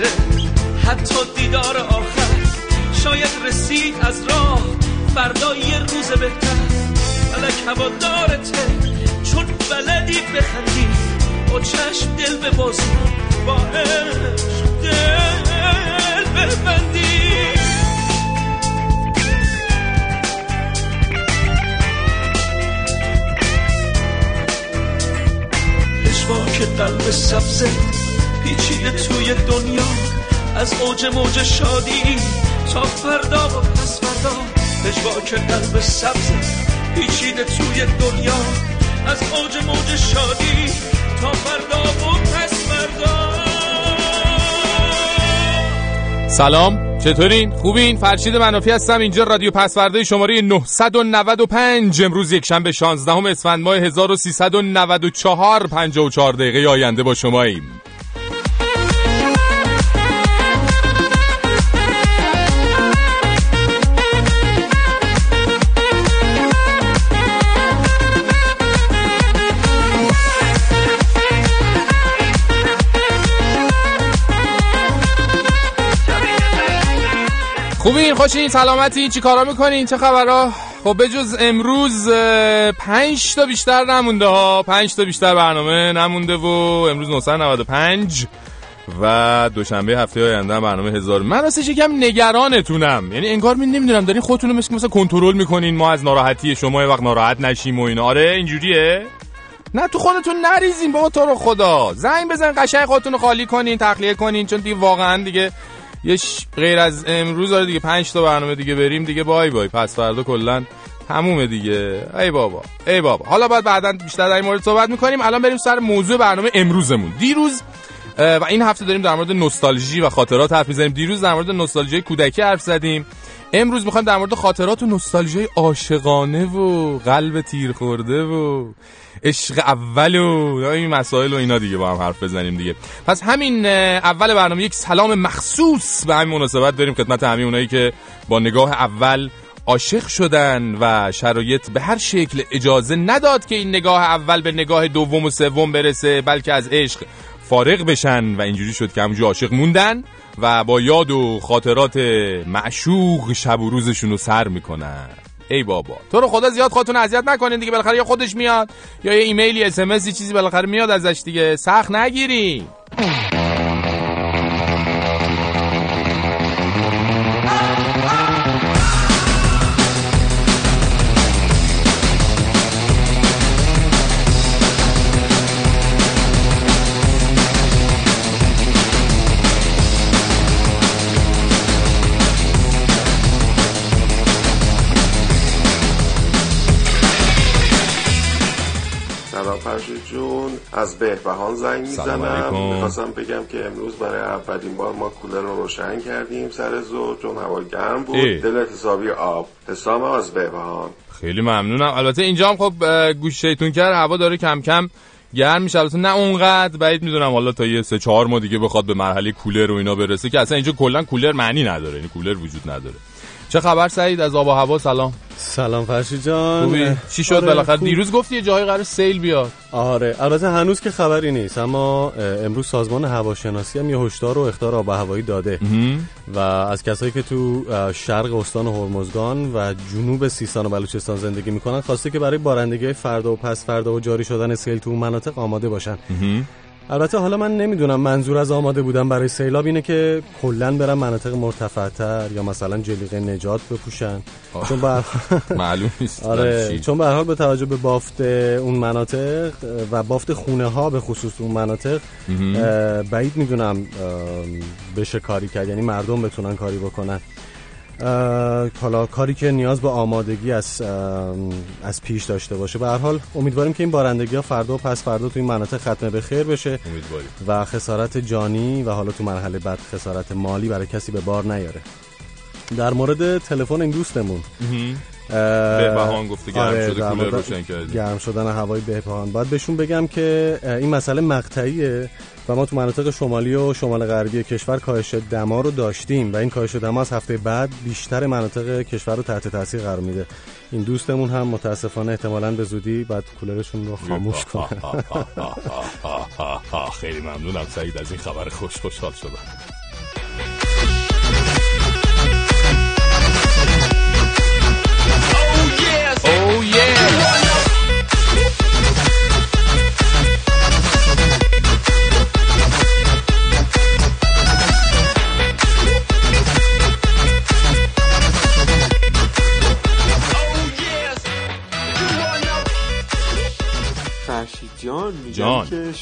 باشه. حتی دیدار آخر شاید رسید از راه. فردا یه روز بهتر. فلک هوا دارته. چون بلدی بخندی. با چشم دل به بازی با دل ببندی. که قلب سبزه پیچیده توی دنیا. از اوج موج شادی تا فردا و پس فردا. که قلب سبزه پیچیده توی دنیا. از اوج موج شادی تا فردا و پس فردا. سلام چطورین؟ خوبین؟ فرشید منافی هستم اینجا رادیو پسورده شماره 995 امروز یک شنبه 16 اسفند ماه 1394 54 دقیقه. آینده با شماییم. خوبین خوشین سلامتی؟ چی کارا می‌کنین؟ چه خبرها خب بجز امروز پنج تا بیشتر نمونده ها. پنج تا بیشتر برنامه نمونده و امروز 995 و دوشنبه هفته آینده برنامه هزار. من راستش یکم نگرانتونم. یعنی انگار می نمی‌دونم دارین خودتون رو مثل مثلا کنترل می‌کنین. ما از ناراحتی شما یه وقت ناراحت نشیم و اینا. آره اینجوریه. نه تو خودتون نریزین بابا تو رو خدا. زنگ بزن قشنگ خودتون رو خالی کنین تخلیه کنین. چون دیگه واقعا دیگه یه غیر از امروز داره دیگه 5 تا برنامه دیگه بریم دیگه. بای بای پس فردا کلا تمومه دیگه. ای بابا. ای بابا. حالا باید بعدا بیشتر در این مورد صحبت می‌کنیم. الان بریم سر موضوع برنامه امروزمون. دیروز و این هفته داریم در مورد نوستالژی و خاطرات حرف می‌زنیم. دیروز در مورد نوستالژی کودکی حرف زدیم. امروز می‌خوایم در مورد خاطرات و نوستالژی عاشقانه و قلب تیر خورده و عشق اول و این مسائل و اینا دیگه با هم حرف بزنیم دیگه. پس همین اول برنامه یک سلام مخصوص به همین مناسبت داریم خدمت همین اونایی که با نگاه اول عاشق شدن و شرایط به هر شکل اجازه نداد که این نگاه اول به نگاه دوم و سوم برسه بلکه از عشق فارغ بشن و اینجوری شد که همونجور عاشق موندن. و با یاد و خاطرات معشوق شب و روزشون رو سر می‌کنن. ای بابا. تو رو خدا زیاد خودتون اذیت نکنین دیگه بالاخره یا خودش میاد یا یه ایمیلی اس چیزی بالاخره میاد ازش دیگه. سخت نگیری بهبهان زنگ می‌زنم. می‌خواستم بگم که امروز برای اولین بار ما کولر رو روشن کردیم سر زور چون هوا گرم بود. ای. دل حسابی آب. حسام از بهبهان. خیلی ممنونم. البته اینجا هم خب گوش شیطون کرد هوا داره کم کم گرم میشه. البته نه اونقدر بعید می‌دونم حالا تا یه سه چهار ماه دیگه بخواد به مرحله کولر و اینا برسه که اصلا اینجا کلا کولر معنی نداره. یعنی کولر وجود نداره. چه خبر سعید از آب و هوا؟ سلام. سلام فرشی جان. خوبی؟ چی شد آره بالاخره؟ دیروز گفتی یه جایی قرار سیل بیاد. آره البته هنوز که خبری نیست اما امروز سازمان هواشناسی هم یه هشدار و اختار آب هوایی داده. و از کسایی که تو شرق استان هرمزگان و جنوب سیستان و بلوچستان زندگی می‌کنن خواسته که برای بارندگی فردا و پس فردا و جاری شدن سیل تو مناطق آماده باشن. البته حالا من نمی‌دونم منظور از آماده بودن برای سیلاب اینه که کلا برن مناطق مرتفعتر یا مثلا جلیقه نجات بپوشن. چون بر... معلوم نیست آره چون به حال به توجه به بافت اون مناطق و بافت خونه ها به خصوص اون مناطق بعید می‌دونم بشه کاری کرد. یعنی مردم بتونن کاری بکنن. حالا کاری که نیاز به آمادگی از از پیش داشته باشه. به هر حال امیدواریم که این بارندگی ها فردا و پس فردا تو این مناطق ختمه به خیر بشه. امیدواریم. و خسارت جانی و حالا تو مرحله بعد خسارت مالی برای کسی به بار نیاره. در مورد تلفن این دوستمون. بهبهان گفته گرم آره شده کولر روشن کردیم گرم شدن هوای بهبهان. باید بهشون بگم که این مسئله مقطعیه و ما تو مناطق شمالی و شمال غربی کشور کاهش دما رو داشتیم و این کاهش دما از هفته بعد بیشتر مناطق کشور رو تحت تاثیر قرار میده. این دوستمون هم متاسفانه احتمالاً به زودی بعد کولرشون رو خاموش کنه خیلی ممنونم سعید از این خبر خوش خوشحال شدم.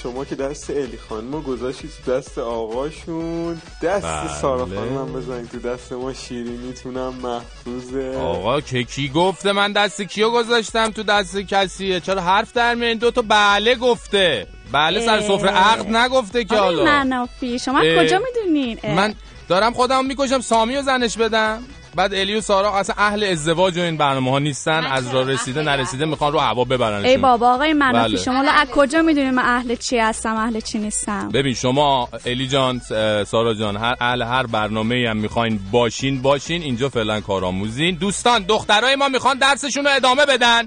شما که دست الی خانم گذاشتی تو دست آقاشون. دست بله. سارا خانم بزنید تو دست ما شیرینیتونم محفوظه. آقا که کی گفته من دست کیو گذاشتم تو دست کسیه؟ چرا حرف در میان دو تا بله گفته. بله سر سفره عقد نگفته که حالا. منافی. شما کجا می‌دونین؟ من دارم خودم می‌کشم سامی و زنش بدم. بعد الی و سارا اصلا اهل ازدواج و این برنامه ها نیستن از را رسیده نرسیده می‌خوان رو هوا ببرن ای بابا آقای منافی بله. شما از کجا می‌دونید من اهل چی هستم اهل چی نیستم؟ ببین شما الی جان سارا جان هر اهل هر برنامه هم می‌خواین باشین باشین. اینجا فعلا کارآموزین. دوستان دخترای ما می‌خوان درسشون رو ادامه بدن.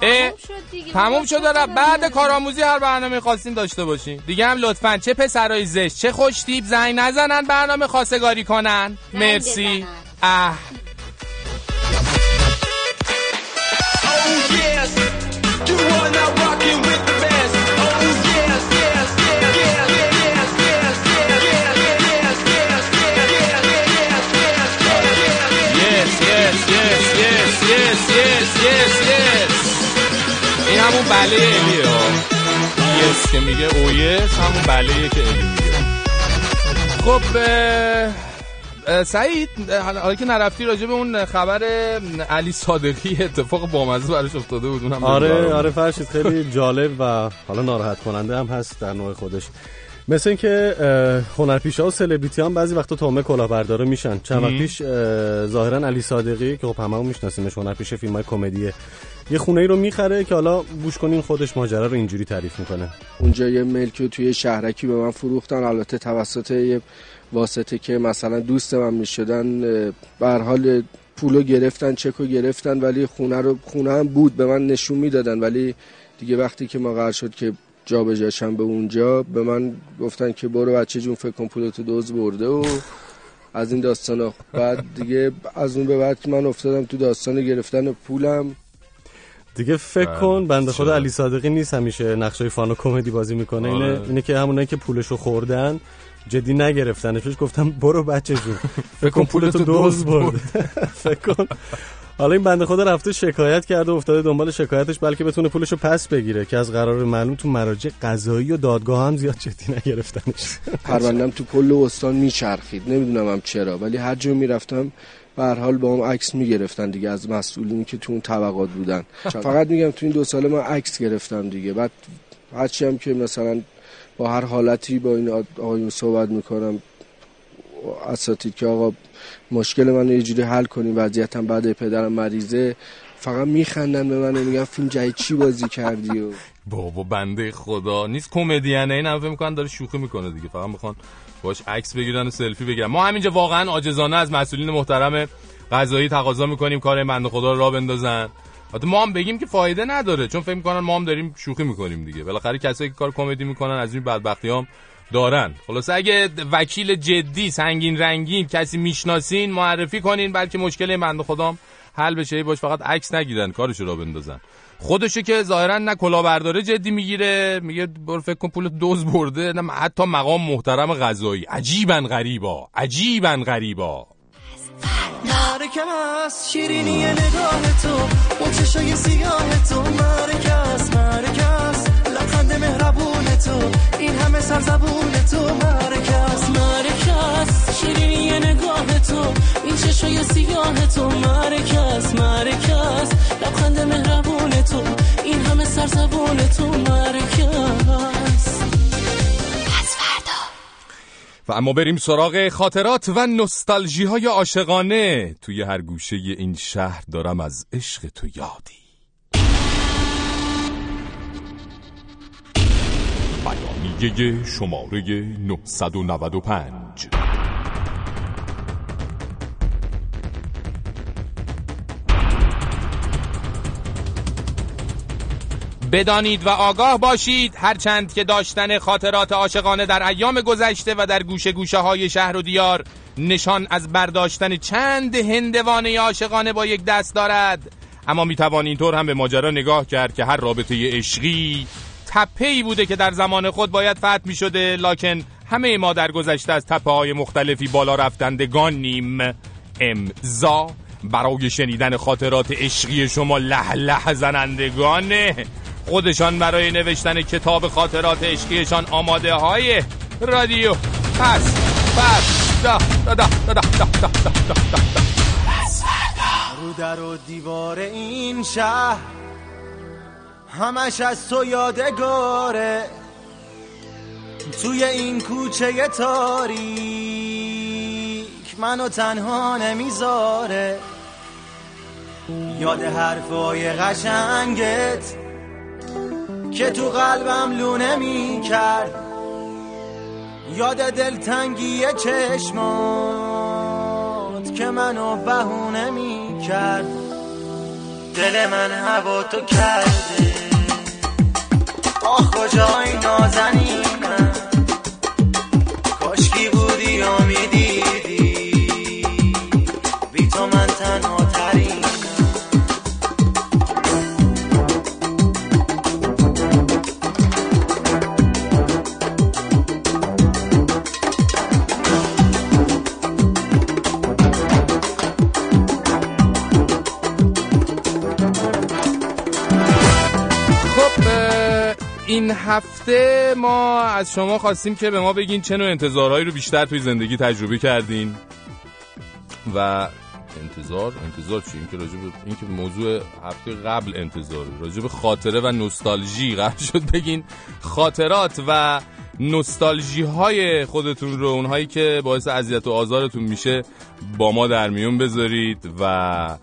تموم شد دیگه. تموم شد داره بعد کارآموزی هر برنامه خواستین داشته باشین. دیگه هم لطفا چه پسرای زشت چه خوش تیپ زنگ نزنن برنامه خواستگاری کنن. مرسی. اه این همون بله الیه یس که میگه او یس همون بله که الی میگه خب سعید حالا که نرفتی راجع به اون خبر علی صادقی اتفاق بامزه براش افتاده بود اونم آره آره فرشید خیلی جالب و حالا ناراحت کننده هم هست در نوع خودش. مثل اینکه هنرپیشه و سلبریتی هم بعضی وقتا تومه کلاهبردارا میشن. چند وقت پیش ظاهرا علی صادقی که خب هممون میشناسیمش هنرپیشه فیلم های کمدیه یه خونه ای رو می‌خره که حالا بوش کنین خودش ماجرا رو اینجوری تعریف می‌کنه. اونجا یه ملکی توی شهرکی به من فروختن البته توسط یه واسطه که مثلا دوست من می‌شدن به حال پولو گرفتن چکو گرفتن ولی خونه رو خونه هم بود به من نشون می‌دادن. ولی دیگه وقتی که ما قرار شد که جا به به اونجا به من گفتن که برو بچه جون فکر کن پولتو دوز برده و از این داستان ها بعد دیگه از اون به بعد من افتادم تو داستان گرفتن پولم. دیگه فکر بله. کن بنده خدا علی صادقی نیست همیشه نقشای فان و کمدی بازی می‌کنه. اینه آره. اینه که همونایی که پولشو خوردن جدی نگرفتنش. گفتم برو بچه جون. فکر کن پولتو دوز برد. فکر کن. حالا این بنده خدا رفته شکایت کرده افتاده دنبال شکایتش بلکه بتونه پولشو پس بگیره که از قرار معلوم تو مراجع قضایی و دادگاه هم زیاد جدی نگرفتنش. پروندم تو کل استان میچرخید. نمی‌دونم هم چرا ولی هر جا می‌رفتم به هر حال با هم عکس می‌گرفتن دیگه از مسئولینی که تو اون طبقات بودن. فقط میگم تو این دو ساله من عکس گرفتم دیگه. بعد هرچی هم که مثلا با هر حالتی با این آقایون صحبت می‌کنم. اساتید که آقا مشکل من یه جوری حل کنیم وضعیتم بعد پدرم مریضه فقط میخندن به من میگن فیلم جای چی بازی کردی و؟ بابا بنده خدا. نیست کمدینه این هم می‌کنن داره شوخی می‌کنه دیگه. فقط می‌خوان باش عکس بگیرن و سلفی بگیرن. ما همینجا واقعا عاجزانه از مسئولین محترم قضایی تقاضا می‌کنیم. کار بنده خدا را بندازن. حتی ما هم بگیم که فایده نداره چون فکر می‌کنن ما هم داریم شوخی می‌کنیم دیگه. بالاخره کسایی که کار کمدی می‌کنن از این بدبختی هم دارن. خلاص اگه وکیل جدی سنگین رنگین کسی می‌شناسین معرفی کنین بلکه مشکل من خدام حل بشه. باش فقط عکس نگیرن کارشو را بندازن. خودشو که ظاهرا نه کلاهبرداره جدی می‌گیره میگه برو فکر کن پول دوز برده نه حتی مقام محترم غذایی. عجیبا غریبا عجیبا غریبا. مرکز شیرینی نگاه تو اون چشای سیاه تو. مرکز مرکز لبخند مهربون تو. این همه سرزبون تو. مرکز مرکز شیرینی نگاه تو. این چشای سیاه تو. مرکز مرکز لبخند مهربون تو. این همه سرزبون تو. مرکز و اما بریم سراغ خاطرات و نستالژی های عاشقانه. توی هر گوشه این شهر دارم از عشق تو یادی. بیانیه شماره 995 بدانید و آگاه باشید. هرچند که داشتن خاطرات عاشقانه در ایام گذشته و در گوشه گوشه های شهر و دیار نشان از برداشتن چند هندوانه عاشقانه با یک دست دارد. اما می‌توان اینطور هم به ماجرا نگاه کرد که هر رابطه عشقی تپه بوده که در زمان خود باید فتح می شده لکن همه ما در گذشته از تپه های مختلفی بالا رفتندگانیم. امضا برای شنیدن خاطرات عشقی شما لح لح زنندگانه خودشان برای نوشتن کتاب خاطرات عشقیشان آماده های رادیو پس پس دا دا دا دا دا دا دا دا دا رو در و دیوار این شهر همش از تو یادگاره توی این کوچه تاریک منو تنها نمی‌ذاره یاد حرفای قشنگت که تو قلبم لونه می کرد. یاد دلتنگی چشمات که منو بهونه می کرد. دل من هوا تو کرده. آخ کجای نازنینم این هفته ما از شما خواستیم که به ما بگین چه نوع انتظارهایی رو بیشتر توی زندگی تجربه کردین. و انتظار انتظار چی؟ این که راجب این که موضوع هفته قبل انتظار راجب خاطره و نوستالژی قرار شد بگین. خاطرات و نوستالژی های خودتون رو اونهایی که باعث اذیت و آزارتون میشه با ما در میون بذارید و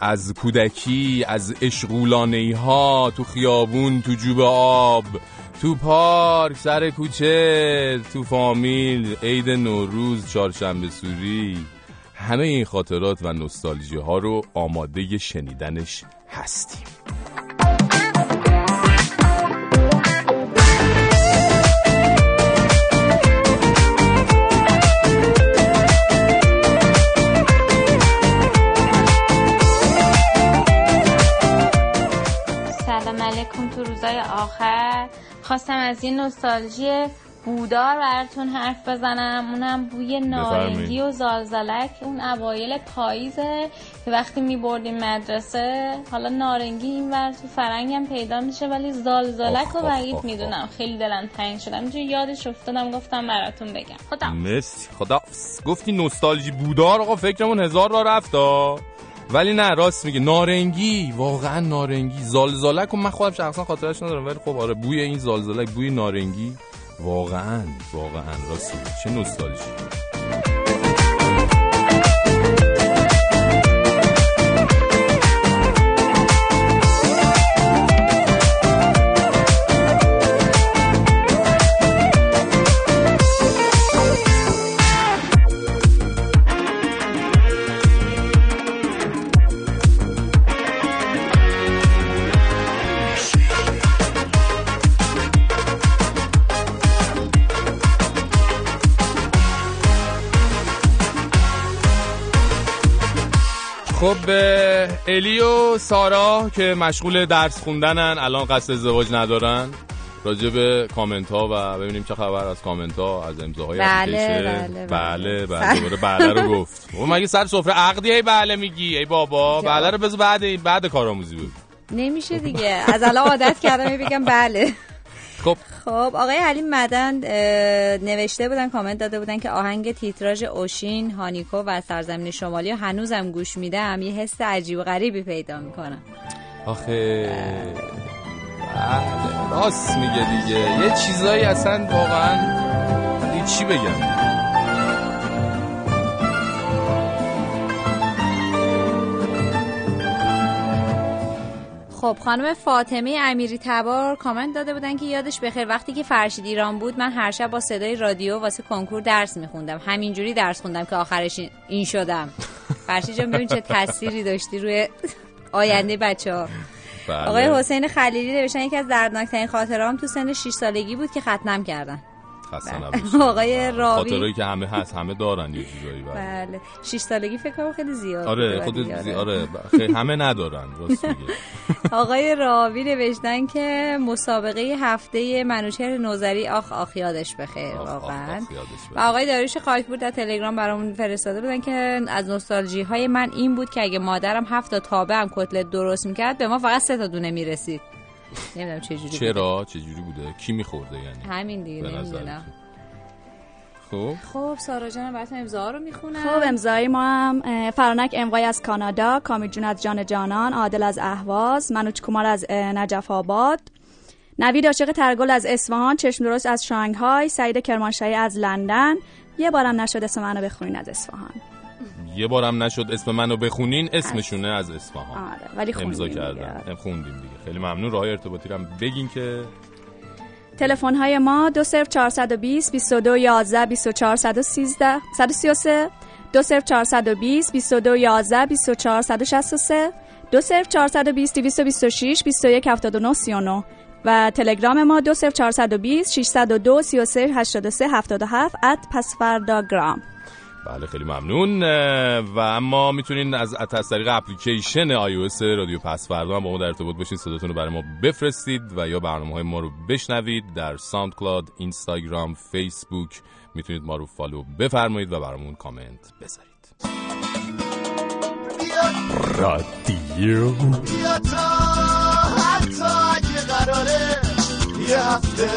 از کودکی از اشغولانه ها تو خیابون تو جوب آب تو پارک سر کوچه تو فامیل عید نوروز چهارشنبه سوری. همه این خاطرات و نوستالژی ها رو آماده شنیدنش هستیم. علیکم تو روزای آخر. خواستم از این نوستالژی بودار براتون حرف بزنم. اونم بوی نارنگی و زالزالک اون اوایل پاییزه که وقتی میبردیم مدرسه. حالا نارنگی این ور تو فرنگم پیدا میشه ولی زالزالک رو بعید می‌دونم. خیلی دلم تنگ شدم اینجا یادش افتادم گفتم براتون بگم. خدا مرسی. خدا گفتی نوستالژی بودار آقا فکرمون هزار را رفتا ولی نه راست میگه نارنگی واقعا نارنگی. زالزالک و من خودم شخصا خاطرش ندارم ولی خب آره بوی این زالزالک بوی نارنگی. واقعا واقعا راست چه نوستالژی خب الی و سارا که مشغول درس خوندنن الان قصد ازدواج ندارن. راجع به کامنت ها و ببینیم چه خبر از کامنت ها از امضاهای بله بله بله. بله دوباره بله رو گفت. و مگه سر سفره عقدی ای بله میگی؟ ای بابا بله رو بذار بعد بعد کارآموزی بود نمیشه دیگه. از الان عادت کردم بگم بله. خب. خب آقای علی مدن نوشته بودن کامنت داده بودن که آهنگ تیتراژ اوشین هانیکو و سرزمین شمالی هنوزم گوش میدم. یه حس عجیب و غریبی پیدا می‌کنم. آخه. بله، راست میگه دیگه. یه چیزایی اصلا واقعا چی بگم. خب خانم فاطمه امیری تبار کامنت داده بودن که یادش بخیر وقتی که فرشید ایران بود من هر شب با صدای رادیو واسه کنکور درس میخوندم. همینجوری درس خوندم که آخرش این شدم. فرشید جان ببین چه تأثیری داشتی روی آینده بچه ها بله. آقای حسین خلیلی نوشتن یکی از دردناکترین خاطرام تو سن 6 سالگی بود که ختنم کردن. خسته بله. نباشید. آقای راوی خاطرایی که همه هست همه دارن یه چیزایی بله. بله 6 سالگی فکر کنم خیلی زیاد آره خود ولی زی... آره. آره خیلی همه ندارن راست میگه آقای راوی نوشتن که مسابقه هفته منوچهر نوزری آخ آخ یادش بخیر واقعا و. آقای داریوش خاکپور در تلگرام برامون فرستاده بودن که از نوستالژی های من این بود که اگه مادرم هفت تا تابه هم کتلت درست می‌کرد به ما فقط سه تا دونه می‌رسید نمی‌دونم چه جوری چرا؟ چه جوری بوده؟ کی میخورده یعنی؟ همین دیگه نمی‌دونم. خب؟ خب سارا جان براتون امضا رو می‌خونم. خب امضای ما هم فرانک امقای از کانادا کامی جون از جان جانان عادل از اهواز منوچ کمال از نجف آباد نوید عاشق ترگل از اصفهان چشم درست از شانگهای سعید کرمانشاهی از لندن. یه بارم نشد اسم منو بخونین از اصفهان. یه بارم نشد اسم منو بخونین اسمشونه از اصفهان. آره ولی امضا کردن. خوندیم دیگه. خیلی ممنون. راه ارتباطی رو بگین که تلفن های ما دو صرف 420 22 11 24 113 133 دو صرف 420 22 11 24 163 دو صفر 420 226 21 79 39 و تلگرام ما دو صفر 420 602 33 83 77 at پسفرداگرام بله خیلی ممنون. و اما می‌تونین از از طریق اپلیکیشن iOS رادیو پس فردا با ما در ارتباط باشین. صداتون رو برای ما بفرستید و یا برنامه های ما رو بشنوید در SoundCloud اینستاگرام فیسبوک می‌تونید ما رو follow بفرمایید و برامون کامنت بذارید. رادیو. قراره یه هفته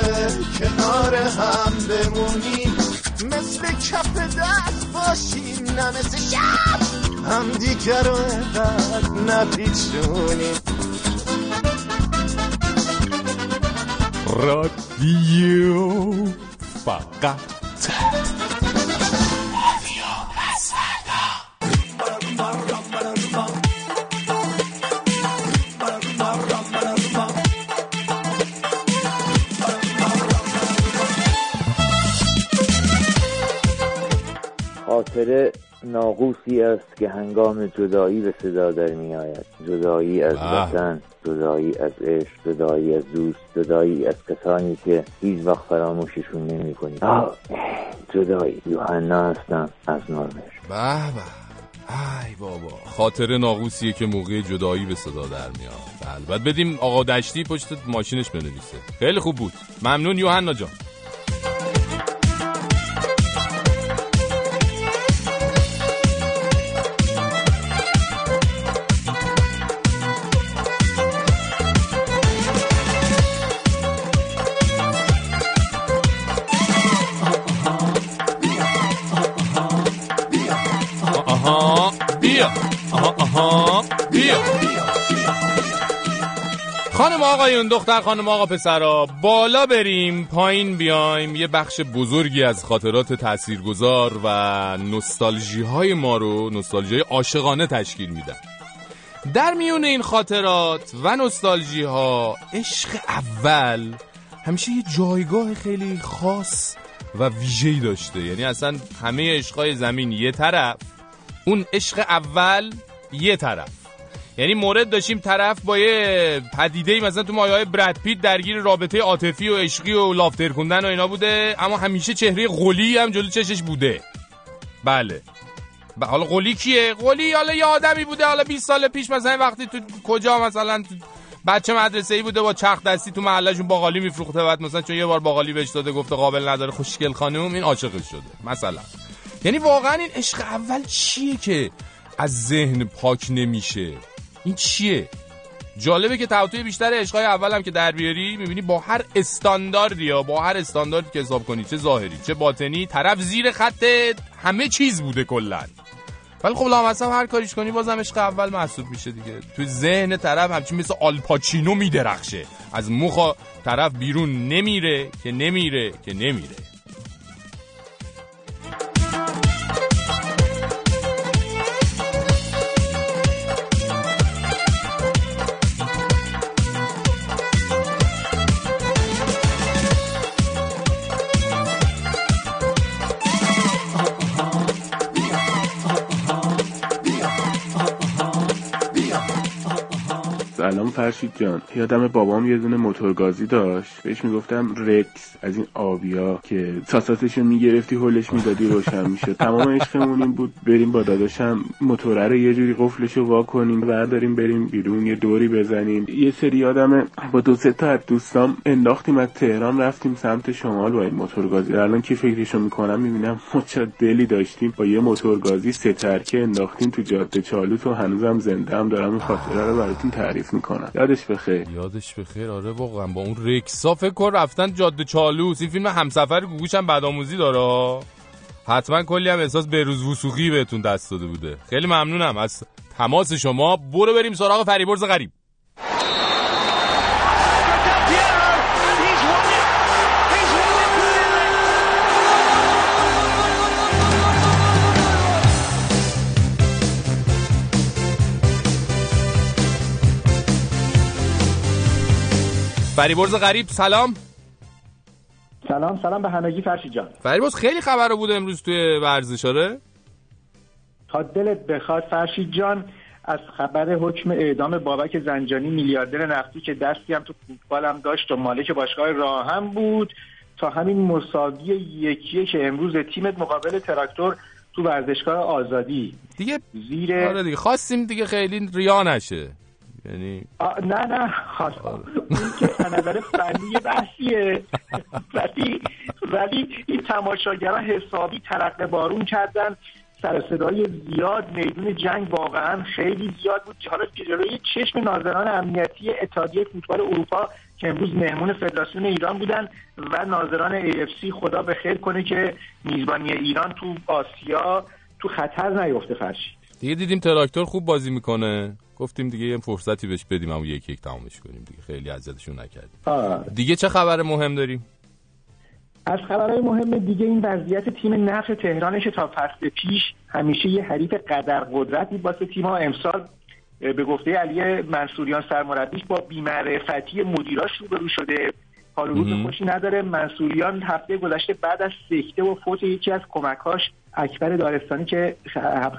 کنار هم بمونیم. مثل کف دست باشیم نه مثل شب هم دیگر رو اینقدر نپیچونیم رادیو فقط خاطره ناقوسی است که هنگام جدایی به صدا در می آید جدایی از وطن جدایی از عشق جدایی از دوست جدایی از کسانی که هیچ وقت فراموششون نمی کنی جدایی. یوحنا هستم از نورمش به ای بابا. خاطر ناقوسیه که موقع جدایی به صدا در میاد بعد بدیم آقا دشتی پشت ماشینش بنویسه. خیلی خوب بود. ممنون یوحنا جان. خانم آقایون دختر خانم آقا پسرا بالا بریم پایین بیایم. یه بخش بزرگی از خاطرات تاثیرگذار و نوستالژی های ما رو نوستالژی های عاشقانه تشکیل میدن. در میون این خاطرات و نوستالژی ها عشق اول همیشه یه جایگاه خیلی خاص و ویژه‌ای داشته. یعنی اصلا همه عشقای زمین یه طرف اون عشق اول یه طرف. یعنی مورد داشتیم طرف با یه پدیده مثلا تو مایه های برد پیت درگیر رابطه عاطفی و عشقی و لافتر خوندن و اینا بوده اما همیشه چهره قلی هم جلو چشش بوده. بله. حالا قلی کیه؟ قلی حالا یه آدمی بوده حالا 20 سال پیش مثلا وقتی تو کجا مثلا تو بچه مدرسه ای بوده با چرخ دستی تو محلشون باقالی میفروخته بعد مثلا چون یه بار باقالی بهش داده گفته قابل نداره خوشگل خانم این عاشقش شده مثلا. یعنی واقعا این عشق اول چیه که از ذهن پاک نمیشه؟ این چیه؟ جالبه که توطئه بیشتر عشقای اول هم که در بیاری می‌بینی با هر استانداردی یا با هر استانداردی که حساب کنی چه ظاهری چه باطنی طرف زیر خط همه چیز بوده کلا. ولی خب لامصب هر کاریش کنی بازم عشق اول محسوب میشه دیگه. تو ذهن طرف همچین مثل آلپاچینو میدرخشه. از مخ طرف بیرون نمیره که نمیره که نمیره. سلام فرشید جان. یادم بابام یه دونه موتورگازی داشت. بهش می‌گفتم رکس. از این آبیا که ساساتشو می‌گرفتی هولش می‌دادی روشن می‌شد. تمام عشقمون این بود. بریم با داداشم موتوره رو یه جوری قفلشو وا کنیم. برداریم بریم بیرون یه دوری بزنیم. یه سری یادم با دو سه تا از دوستام انداختیم. از تهران رفتیم سمت شمال با این موتورگازی. الان که فکرشو می‌کنم؟ می‌بینم چه دلی داشتیم. با یه موتورگازی سه ترکه انداختیم تو جاده چالو تو هنوزم زنده هم دارم این خاطره رو براتون تعریف می‌کنم یادش بخیر یادش بخیر آره واقعا. با اون رکسا فکر کن رفتن جاده چالوس این فیلم همسفر گوگوش هم بدآموزی داره. حتما کلی هم احساس بروز وسوقی بهتون دست داده بوده. خیلی ممنونم. از تماس شما. برو بریم سراغ فریبرز غریب. فریبرز غریب سلام. سلام سلام به همگی فرشی جان. فریبرز خیلی خبر بود امروز توی ورزش آره؟ تا دلت بخواد فرشید جان. از خبر حکم اعدام بابک زنجانی میلیاردر نفتی که دستی هم تو فوتبال داشت و مالک باشگاه راهم بود تا همین مساوی یکیه که امروز تیمت مقابل تراکتور تو ورزشگاه آزادی. دیگه زیر آره دیگه خواستیم دیگه خیلی ریا نشه. یعنی نه نه اون که نظر فنی بحثیه. ولی ولی این تماشاگران حسابی ترقه بارون کردن. سر صدای زیاد میدون جنگ واقعا خیلی زیاد بود. حالا جلوی چشم ناظران امنیتی اتحادیه فوتبال اروپا که امروز مهمون فدراسیون ایران بودن و ناظران AFC خدا به خیر کنه که میزبانی ایران تو آسیا تو خطر نیفته فرشی. دیگه دیدیم تراکتور خوب بازی می‌کنه. گفتیم دیگه یه فرصتی بهش بدیم اما یک یک تمامش کنیم دیگه. خیلی اذیتشون نکردیم. دیگه چه خبر مهم داریم؟ از خبرهای مهم دیگه این وضعیت تیم نفت تهرانش تا فصل پیش همیشه یه حریف قدر قدرتی واسه تیم ها امسال به گفته علی منصوریان سرمربیش با بیمعرفتی مدیراش روبرو شده. حال روز خوشی نداره. منصوریان هفته گذشته بعد از سکته و فوت یکی از کمکاش اکبر دارستانی که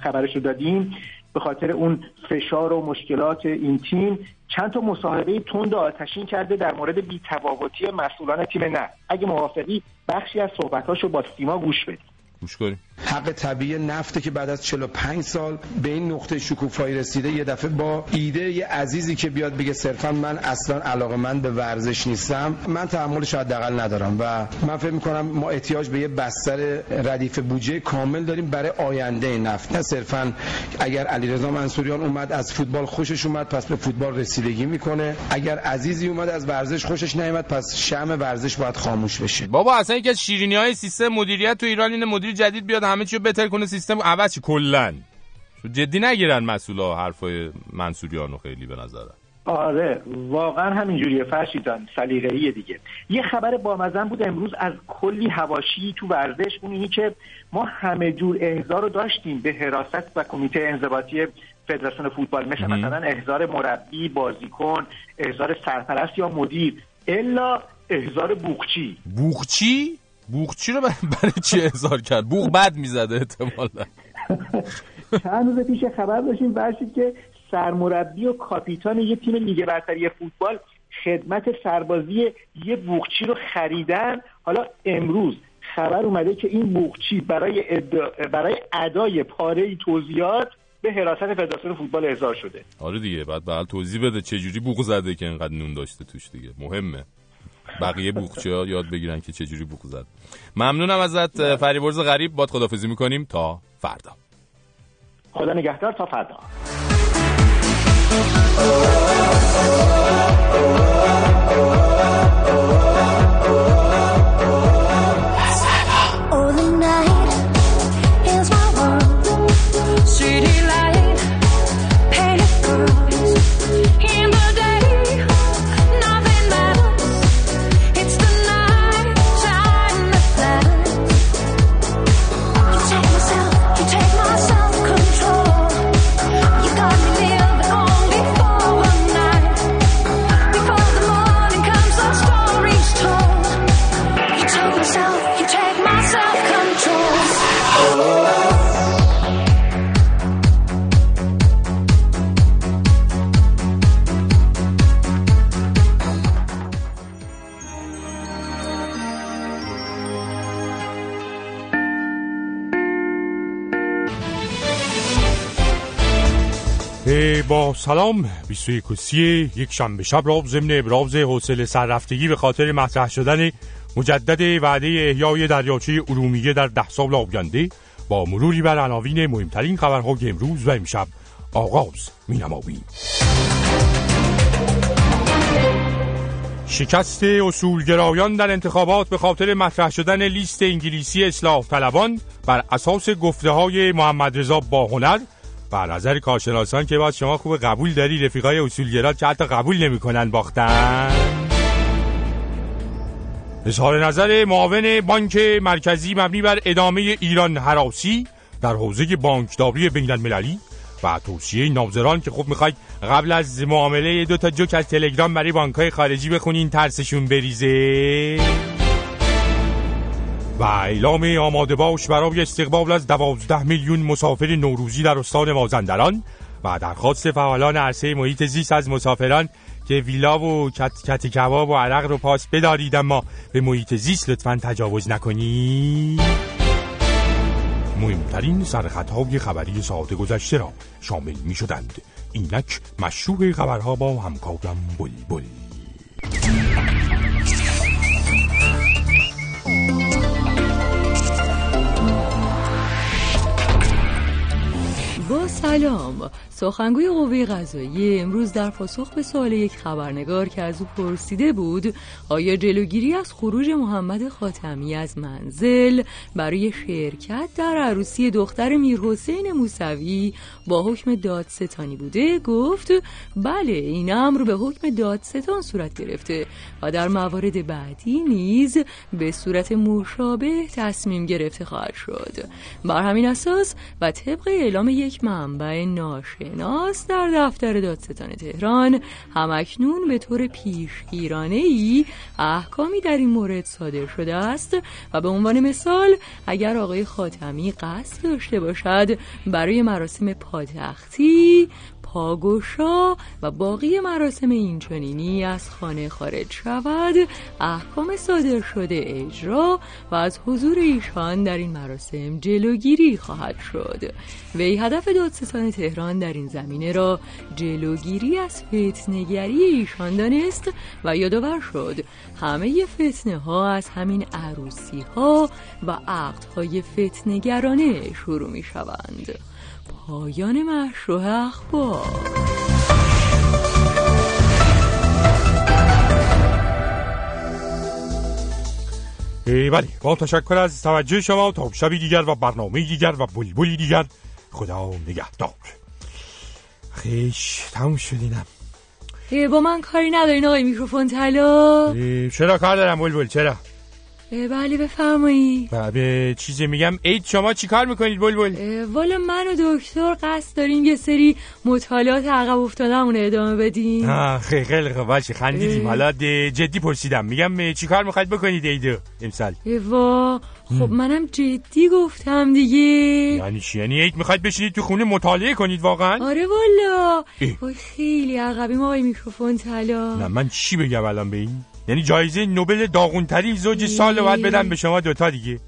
خبرش رو دادیم به خاطر اون فشار و مشکلات این تیم چند تا مصاحبه تند آتشین کرده در مورد بیتفاوتی مسئولان تیم نه. اگه موافقی بخشی از صحبتاشو با سیما گوش بدیم گوش کنیم. حق طبیعی نفته که بعد از 45 سال به این نقطه شکوفایی رسیده یه دفعه با ایده یه عزیزی که بیاد بگه صرفا من اصلا علاقه من به ورزش نیستم من تحملش حداقل ندارم و من فکر می‌کنم ما احتیاج به یه بستر ردیف بودجه کامل داریم برای آینده نفت. نه صرفا اگر علیرضا منصوریان اومد از فوتبال خوشش اومد پس به فوتبال رسیدگی می‌کنه. اگر عزیزی اومد از ورزش خوشش نیومد پس شم ورزش باید خاموش بشه. بابا اصلا یکی از شیرینی های سیستم مدیریت تو ایران اینه مدیر جدید بیاد همه چی رو بهتر کنه سیستم عوض کلا. جدی نگیرن مسئولا حرفای منصوریانو خیلی به نظرم. آره واقعا همینجوریه فرشیدان سلیقه‌ای دیگه. یه خبر بامزن بود امروز از کلی هواشی تو ورزش اون اینی که ما همه جور احضار رو داشتیم به حراست و کمیته انضباطی فدراسیون فوتبال. مثل مثلا احضار مربی بازیکن احضار سرپرست یا مدیر الا احضار بوخچی. بوخچی؟ بوخچی رو برای چی احضار کرد؟ بوخ بد می‌زده احتمالا. چند روز پیش خبر داشتیم برشید که سرمربی و کاپیتان یه تیم لیگ برتری فوتبال خدمت سربازی یه بوخچی رو خریدن. حالا امروز خبر اومده که این بوخچی برای برای ادای پاره توضیحات به حراست فدراسیون فوتبال احضار شده. آره دیگه بعد بعد توضیح بده چه جوری بوق زده که اینقدر نون داشته توش دیگه. مهمه. بقیه بوخچه ها یاد بگیرن که چجوری بوق زد. ممنونم ازت فریبرز غریب. باد خدافزی می‌کنیم تا فردا. خدا نگهدار تا فردا. با سلام 21 یک شنبه شب را ضمن ابراز حوصله سررفتگی به خاطر مطرح شدن مجدد وعده احیای دریاچه ارومیه در ده سال آینده با مروری بر عناوین مهمترین خبرهای امروز و امشب آغاز می نماییم. شکست اصولگرایان در انتخابات به خاطر مطرح شدن لیست انگلیسی اصلاح طلبان بر اساس گفته های محمد رضا باهنر بر نظر کارشناسان که باز شما خوب قبول داری رفیقای اصولگرا که حتی قبول نمی‌کنن باختن؟ اظهار نظر معاون بانک مرکزی مبنی بر ادامه ایران حراسی در حوزه بانکداری بین المللی و توصیه ناظران که خوب می‌خواید قبل از معامله دو تا جوک از تلگرام برای بانکهای خارجی بخونین ترسشون بریزه. و اعلام آماده باش برای استقبال از دوازده میلیون مسافر نوروزی در استان مازندران و درخواست فعالان عرصه محیط زیست از مسافران که ویلا و کت, کت کباب و عرق رو پاس بدارید اما به محیط زیست لطفا تجاوز نکنید. مهمترین سرخطهای خبری ساعت گذشته را شامل می شدند اینک مشروع خبرها با همکارم بل سلام. سخنگوی قوه قضایی امروز در پاسخ به سوال یک خبرنگار که از او پرسیده بود آیا جلوگیری از خروج محمد خاتمی از منزل برای شرکت در عروسی دختر میرحسین موسوی با حکم دادستانی بوده؟ گفت بله این امر به حکم دادستان صورت گرفته و در موارد بعدی نیز به صورت مشابه تصمیم گرفته خواهد شد. بر همین اساس و طبق اعلام یک منبع ناشناس در دفتر دادستان تهران همکنون به طور پیشگیرانه ای احکامی در این مورد صادر شده است و به عنوان مثال اگر آقای خاتمی قصد داشته باشد برای مراسم پادختی پاگوشا و باقی مراسم اینچنینی از خانه خارج شود احکام صادر شده اجرا و از حضور ایشان در این مراسم جلوگیری خواهد شد. وی هدف دادستان تهران در این زمینه را جلوگیری از فتنگری ایشان دانست و یادآور شد. همه فتنه ها از همین عروسی ها و عقد های فتنگرانه شروع می شوند پایان مشروع اخبار بله با. تشکر از توجه شما تا شبی دیگر و برنامه دیگر و بلبلی دیگر خدا نگهدار. خیش تموم شدینم با من کاری ندارین آقای میکروفون طلا؟ چرا کار دارم بلبل؟ چرا؟ بله بفرمایید. به چیزی میگم اید شما چی کار می‌کنید بلبل؟ والا من و دکتر قصد داریم یه سری مطالعات عقب افتادمون ادامه بدیم. خیلی خیلی خب باشه خندیدیم. حالا جدی پرسیدم. میگم چی کار می‌خواید بکنید ایدو امسال؟ وا خب منم جدی گفتم دیگه. یعنی چی؟ یعنی اید می‌خواید بشینید تو خونه مطالعه کنید واقعا؟ آره والا. خیلی عقبی ما میکروفون طلا. نه من چی بگم الان به این؟ یعنی جایزه نوبل داغونترین زوج سال رو باید بدم به شما دوتا دیگه.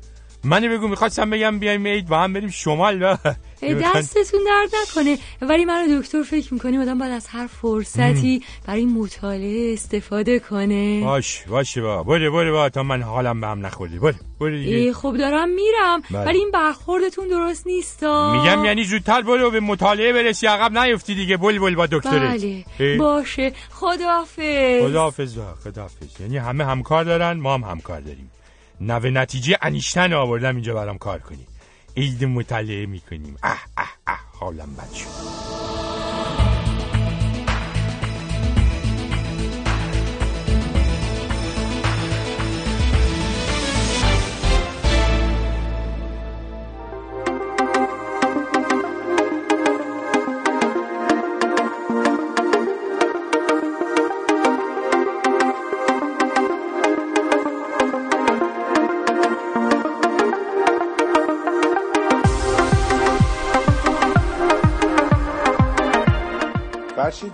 منو بگو می‌خواستم بگم بیایم عید با هم بریم شمال دستتون درد نکنه. ولی من دکتر فکر می‌کنیم آدم باید از هر فرصتی برای مطالعه استفاده کنه. باش باشه با. بره بره با تا من حالم به هم نخوردی بره بره خب دارم میرم. بله. ولی این برخوردتون درست نیست میگم یعنی زودتر برو به مطالعه برسی عقب نیفتی دیگه. بل بل با دکتره بله. باشه. خداحافظ. خداحافظ خداحافظ. یعنی همه همکار دارن ما هم همکار داریم. نوه نتیجه انیشتن آوردم اینجا برام کار کنی. عید مطالعه می‌کنیم. اه اه اه حالم بد شد.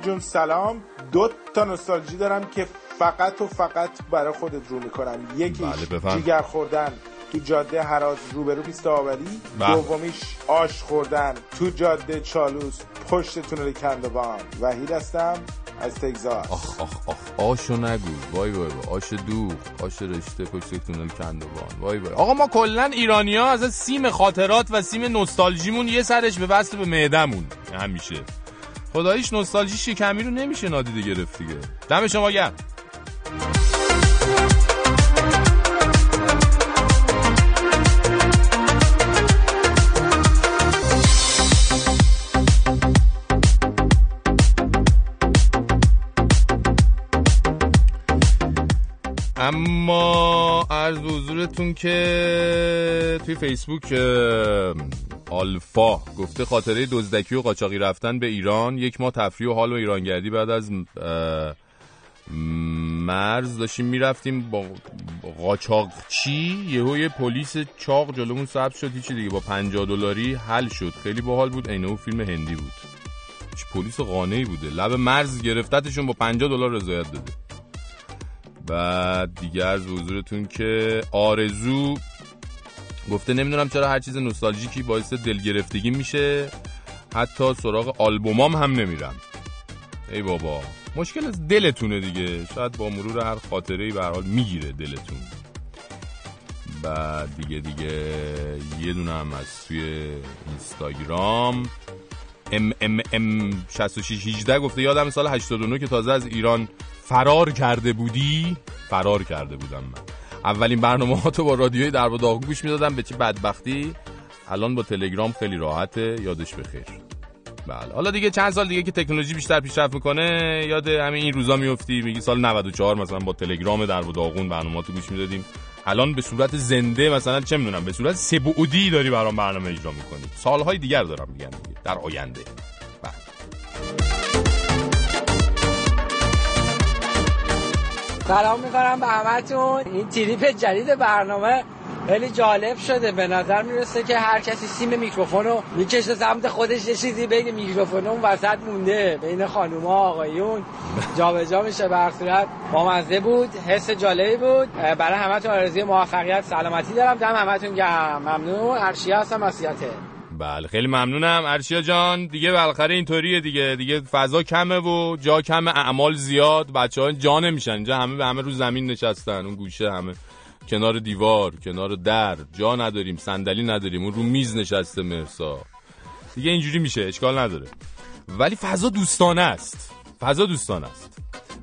جون سلام. دو تا نوستالژی دارم که فقط و فقط برای خودت رو می‌کنم. یکی بله جیگر خوردن. تو جاده هراز روبرو پیست آبعلی. بله. دومیش آش خوردن. تو جاده چالوس پشت تونل کندوان وحید هستم. از تگزاس. آخ آخ آخ. آشو نگو. وای وای وای. آش دو آش رشته پشت تونل کندوان وای وای. آقا ما کلا ایرانی ها از سیم خاطرات و سیم نوستالژیمون یه سرش به وصل به معدمون همیشه خداییش نوستالژی شکمی رو نمیشه نادیده گرفت دیگه. دم شما گرم. اما عرض حضورتون که توی فیسبوک آلفا گفته خاطره دزدکی و قاچاقی رفتن به ایران یک ماه تفریح و حال و ایرانگردی بعد از مرز داشتیم می‌رفتیم با قاچاقچی یهو یه پلیس چاق جلومون ثبت شد هیچی دیگه با 50 دلاری حل شد. خیلی باحال بود. عین فیلم هندی بود. چه پلیس قانعی بوده. لب مرز گرفتتشون با 50 دلار رضایت داده. بعد دیگه از حضورتون که آرزو گفته نمی‌دونم چرا هر چیز نوستالژیکی باعث دلگرفتگی میشه. حتی سراغ آلبومام هم نمیرم. ای بابا مشکل از دلتونه دیگه. شاید با مرور هر خاطره ای به حال می‌گیره دلتون. بعد دیگه دیگه یه دونه هم از توی اینستاگرام ام ام ام 6618 گفته یادم سال 89 که تازه از ایران فرار کرده بودی؟ فرار کرده بودم من. اولین برنامه ها تو با رادیوی در داغ گوش می‌دادم. به چه بدبختی؟ الان با تلگرام خیلی راحته. یادش بخیر. بله. حالا دیگه چند سال دیگه که تکنولوژی بیشتر پیشرفت می‌کنه یاد همین این روزا میفتی میگی سال 94 مثلا با تلگرام در و داغون برنامه تو گوش می‌دادیم. الان به صورت زنده مثلا چه می‌دونم به صورت سبعودی داری برام برنامه اجرا می‌کنی. سالهای دیگر دارم دیگه. در آینده. بله. سلام می‌کنم به همتون. این تریپ جدید برنامه خیلی جالب شده. به نظر می‌رسه که هر کسی سیم میکروفون رو می‌کشه سمت خودش یه چیزی بگه میکروفون اون وسط مونده. بین خانوما آقایون. جابجا میشه به صورت. بامزه بود حس جالبی بود. برای همتون آرزوی موفقیت سلامتی دارم. دم همتون گرم. ممنون. ارشیا هستم وصیته بله. خیلی ممنونم. ارشیا جان دیگه بالاخره اینطوریه دیگه. دیگه فضا کمه و جا کمه اعمال زیاد. بچه ها جا نمیشن. اینجا همه به همه رو زمین نشستن. اون گوشه همه. کنار دیوار کنار در. جا نداریم صندلی نداریم. اون رو میز نشسته مرسا. دیگه اینجوری میشه. اشکال نداره. ولی فضا دوستانه است. فضا دوستانه است.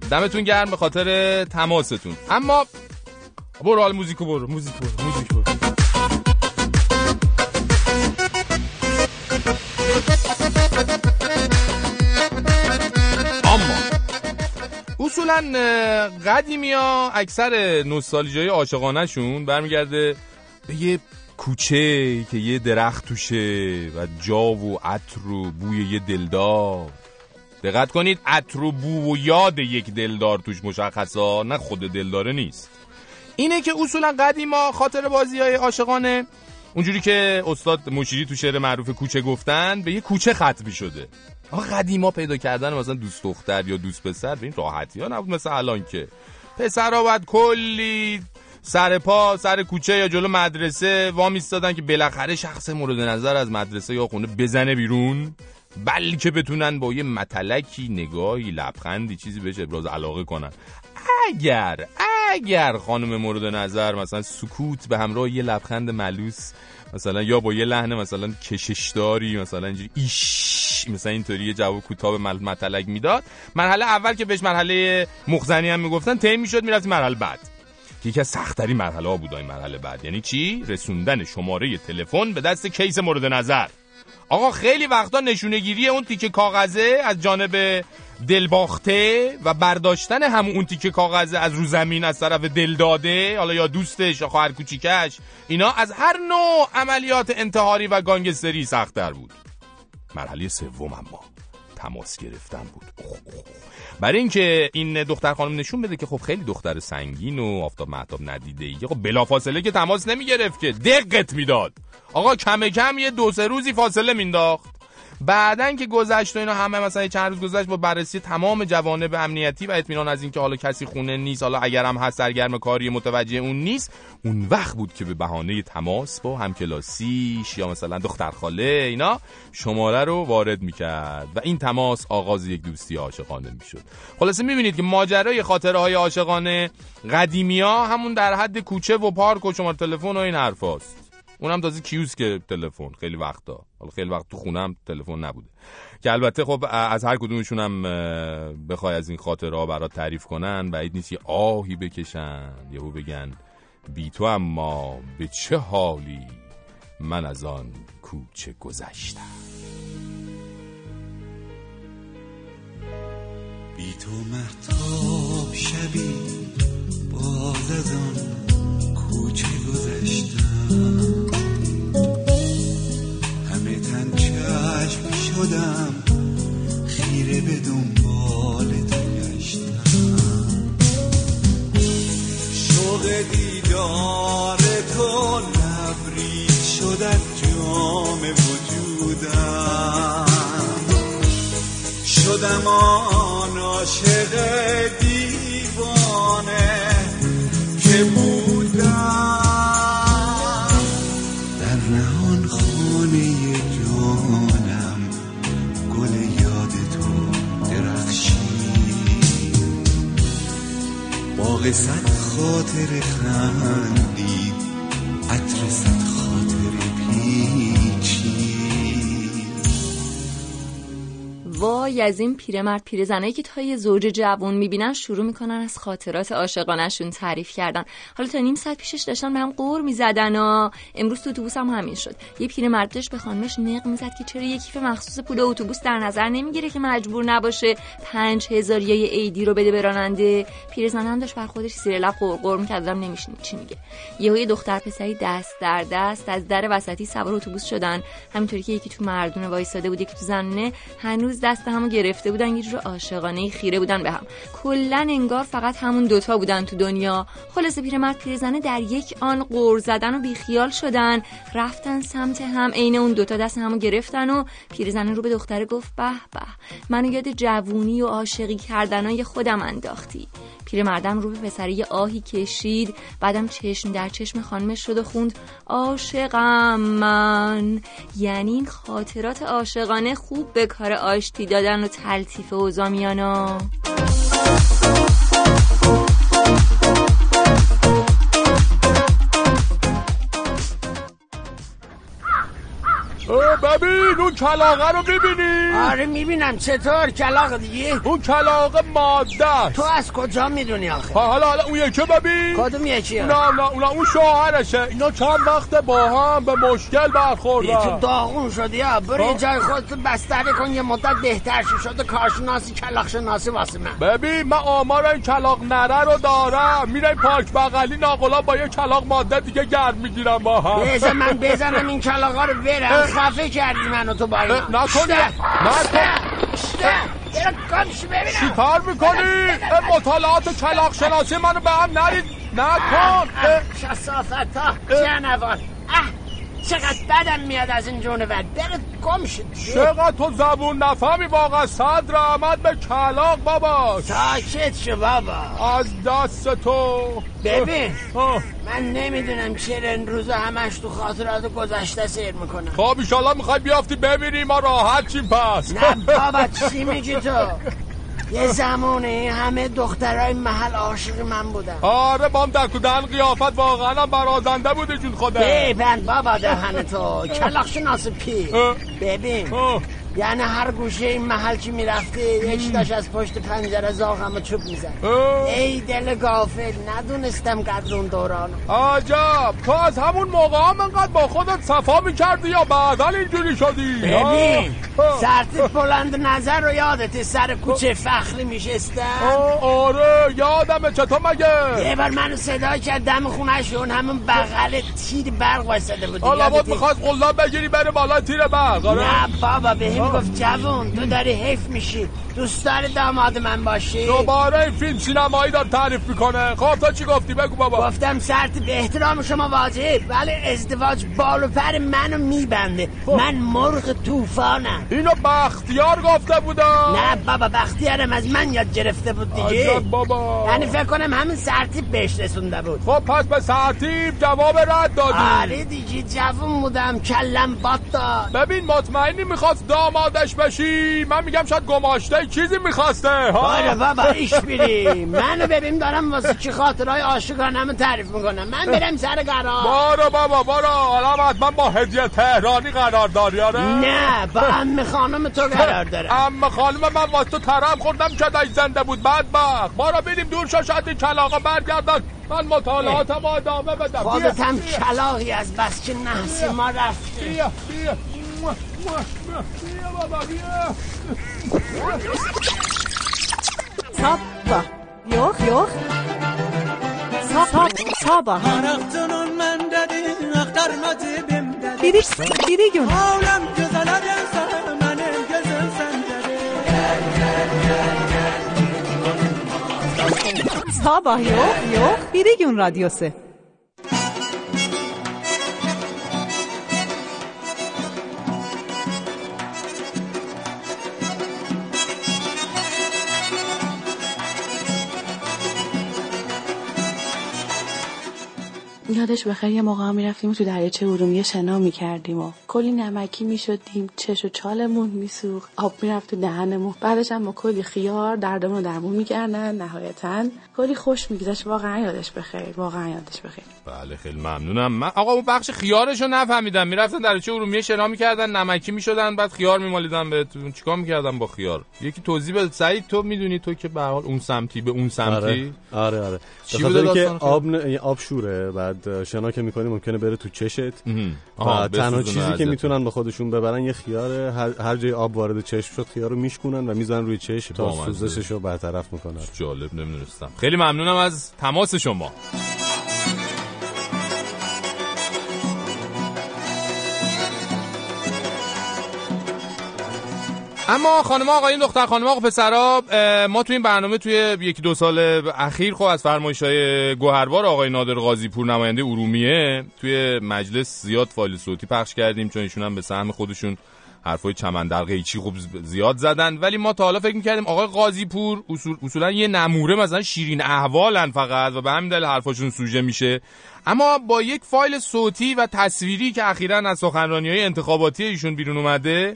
دمتون گرم به خاطر تماستون. اما برو حال موزیکو برو. موزیک برو. موزیک اصولا قدیمی ها اکثر نوستالژی عاشقانه شون برمیگرده به یه کوچه که یه درخت توشه و جا و عطر و بوی یه دلدار. دقت کنید عطر و بو و یاد یک دلدار توش مشخصا نه خود دلداره نیست. اینه که اصولا قدیما خاطر بازی های عاشقانه. اونجوری که استاد مشیری تو شعر معروف کوچه گفتن به یه کوچه ختمی شده. آقا قدیما پیدا کردن مثلا دوست دختر یا دوست پسر به این راحتی. ها نبود مثل الان که. پسرها باید کلی سر پا سر کوچه یا جلو مدرسه وا میستادن که بالاخره شخص مورد نظر از مدرسه یا خونه بزنه بیرون. بلکه بتونن با یه متلکی نگاهی لبخندی چیزی بهش ابراز علاقه کنن. اگر اگر خانم مورد نظر مثلا سکوت به همراه یه لبخند ملوس مثلا یا با یه لحن مثلا کششداری مثلا اینجوری ایش. مثلا اینطوری جواب کوتاه مطلق می‌داد. مرحله اول که بهش مرحله مخزنی هم می‌گفتن طی می‌شد می‌رفت مرحله بعد. که یکی از سختتری مرحله ها بود این مرحله بعد. یعنی چی؟ رسوندن شماره تلفن به دست کیس مورد نظر. آقا خیلی وقتا نشونگیری اون تیکه کاغذه از جانب دلباخته و برداشتن همون اون تیکه کاغذه از رو زمین از طرف دلداده حالا یا دوستش یا خواهر کوچیکش اینا از هر نوع عملیات انتحاری و گانگستری سختتر بود. مرحله سوم اما تماس گرفتن بود. برای اینکه این دختر خانم نشون بده که خب خیلی دختر سنگین و آفتاب محتاب ندیده ای خب بلافاصله که تماس نمی گرفت که دقت می‌داد. آقا کم کم یه دو سه روزی فاصله مینداخت بعدن که گذشت و اینا همه مثلا چند روز گذشت با بررسی تمام جوانب امنیتی و اطمینان از اینکه حالا کسی خونه نیست حالا اگرم هست سرگرم کاری متوجه اون نیست اون وقت بود که به بهانه تماس با همکلاسیش یا مثلا دختر خاله اینا شماره رو وارد می‌کرد و این تماس آغاز یک دوستی عاشقانه می‌شد. خلاصه می‌بینید که ماجرای خاطره های عاشقانه قدیمی ها همون در حد کوچه و پارک و شماره تلفن و این حرفاست. اونم تازه که تلفن خیلی وقتا. حالا خیلی وقت تو خونم تلفن نبوده. که البته خب از هر کدومشون هم بخوای از این خاطره ها برات تعریف کنن بعید نیست یه آهی بکشن یهو بگن بی تو اما به چه حالی من از آن کوچه گذشتم؟ بی تو محتاب شبی باز از آن کوچه گذشتم. چشم شدم خیره به دنبال تو گشتم. شوق دیدار تو لبریز شد از جام وجودم. شدم آن عاشق دیوانه. صد خاطر خندید وای از این پیرمرد پیرزنایی که تا زوج جوون می‌بینن شروع می‌کنن از خاطرات عاشقانشون تعریف کردن. حالا تا نیم ساعت پیشش داشتن به هم قور می‌زدن و امروز تو اتوبوس هم همین شد. یه پیرمرد داشت به خانمش نق می‌زد که چرا یه کیف مخصوص پول اتوبوس در نظر نمی‌گیره که مجبور نباشه پنج هزار یا یه ایدی رو بده به راننده. پیرزن هم داشت بر خودش زیر لب قرقر می‌کردم نمیشنید چی میگه؟ یهو یه دختر پسری دست در دست از در وسطی سوار اتوبوس شدن. همینطوری که یکی تو مردونه وایساده بود یکی تو زنونه هنوز دست همو گرفته بودن یه جور عاشقانه خیره بودن به هم. کلا انگار فقط همون دوتا بودن تو دنیا. خلاصه پیرمرد پیرزنه در یک آن قور زدن و بیخیال شدن. رفتن سمت هم عین اون دوتا دست همو گرفتن و پیرزنه رو به دختره گفت به به منو یاد جوونی و عاشقی کردنای خودم انداختی. پیرمردم رو به پسره یه آهی کشید. بعدم چشم در چشم خانمش شد و خوند عاشقم من. یعنی این خاطرات عاشقانه خوب به کار آشتی دادن و تلطیف اوضاع ببین اون کلاغه رو می‌بینی؟ آره می‌بینم. چطور؟ کلاغ دیگه؟ اون کلاغه ماده تو از کجا می‌دونی آخه؟ حالا حالا اون یکی ببین. کدوم یکی؟ نه نه اون اون شوهرشه. اینا چند وقت با هم به مشکل برخوردن. تو داغون شدی یا برو یه جای خودت بستری کن. یه مدت بهتر شده کارشناسی کلاغ شناسی واسه من. ببین من آمار این کلاغ نره رو دارم. میره پارک بغلی ناقلا با یه کلاغ ماده دیگه گرد می‌گیرم با هم. بزن من بزنم این کلاغا رو برم. خفه کردی منو تو با اینا نکن نکن چی کار می‌کنی؟ مطالعات کلاق شناسی منو به هم نرید. نکن. کسافت ها جنوان. چقدر بدم میاد از این جونور برد گم شد چقدر تو زبون نفهمی واقعا صدر احمد به کلاق بابا. ساکت شو بابا. از دست تو. ببین من نمی‌دونم چرا این روزا همش تو خاطرات گذشته سیر می‌کنم. خب ایشالله می‌خوای بیافتی ببینی ما راحت چیم پس. نه بابا چی میگی تو؟ یه زمانه همه دخترای محل عاشق من بودن. آره بام در کودن قیافت واقعا برازنده بودی جون خوده ببند بابا دهن تو کلاق شناس پی ببین یعنی هر گوشه این محل که می‌رفتی یک داشت از پشت پنجره زاغم چوب میزن ای دل گافل ندونستم قدر اون دوران. عجب تو از همون موقع هم انقدر با خودت صفا می‌کردی یا بعدا اینجوری شدی؟ ببین سرتیت بلند نظر رو یادت سر کوچه فخری میشستم؟ آره یادمه چطور مگه؟ یه بار منو صدا کرد دم خونهشون همون بغل تیر برق واسده بود. حالا بود می‌خواست قلاب بگیری بره بالا تیر برق نه بابا به گفت جوون تو داری حیف میشی دوست داری داماد من باشی. دوباره این فیلم سینمایی دار تعریف می‌کنه. خب تو چی گفتی؟ بگو بابا. گفتم سرت به احترام شما واجب ولی ازدواج بال و پر منو میبنده. من مرغ طوفانم. اینو بختیار گفته بودم نه بابا بختیارم از من یاد گرفته بود دیگه. بابا. یعنی فکر کنم همین سرتیب بهش رسونده بود. خب پس به سرتیب جواب رد دادی. آره دیگه جوون بودم کلم بات داد ببین مطمئنی می‌خواست دامادش بشی. من میگم شاید گماشته چیزی می‌خواسته آره بابا ایش بیری منو ببین دارم واسه چی خاطرهای عاشقانم تعریف می‌کنم. من برم سر قرار. بارو بابا بارو حالا حتما با هدیه تهرانی قرار داری آره؟ نه با ام خانم تو قرار دارم. ام خانم من واسه تو ترم خوردم که زنده بود؟ بدبخت. بارو بریم دور شو شاید این کلاغا برگردن. من مطالعاتم آدامه بدم. خودت هم کلاغی از بس که نحس ما رفته بیا بیا. Sabah. Yok yok. Sabah. Sabah. Araqdın ol məndədir, axtarma cibimdədir. Biri, biri gün. Oğlum güzel adamsan, benim gözüm sendədir. Gel. Sabah yok yok. Biri gün radyosu. یادش بخیر یه موقع می‌رفتیم تو دریاچه ارومیه شنا می‌کردیم و کلی نمکی می‌شدیم چش و چالمون میسوخت آب می‌رفت تو دهنمون. بعدش هم با کلی خیار دردمون رو درمون می‌کردن نهایتا. کلی خوش میگذشت. واقعا یادش بخیر واقعا یادش بخیر بله خیلی ممنونم. من آقا اون بخش خیارش رو نفهمیدم. می‌رفتن دریاچه ارومیه شنا می‌کردن نمکی می‌شدن بعد خیار میمالیدن بهتون. چیکار می‌کردن با خیار؟ یکی توضیح بده. سعید تو می‌دونی تو که به حال اون سمتی به اون سمتی؟ آره آره, آره. که آب ن... آب شوره بعد شنا که می‌کنی ممکنه بره تو چشت. و تنها چیزی که می‌تونن به خودشون ببرن یه خیار هر, هر جای آب وارد چشم شد خیار رو میشکونن و می‌زنن روی چشم. تا سوزشش رو برطرف می‌کنن. جالب نمی‌دونستم. خیلی ممنونم از تماس شما. اما خانم آقایون دختر خانم آقا پسرا ما تو این برنامه توی یکی دو سال اخیر خب از فرمایش های گوهربار آقای نادر غازی پور نماینده ارومیه توی مجلس زیاد فایل صوتی پخش کردیم چون ایشون هم به سهم خودشون حرفای چمن در قیچی خوب زیاد زدن. ولی ما تا حالا فکر می‌کردیم آقای قاضی پور اصول اصولا یه نموره مثلا شیرین احوالن فقط و به همین دلیل حرفاشون سوژه میشه. اما با یک فایل صوتی و تصویری که اخیرا از سخنرانی های انتخاباتی ایشون بیرون اومده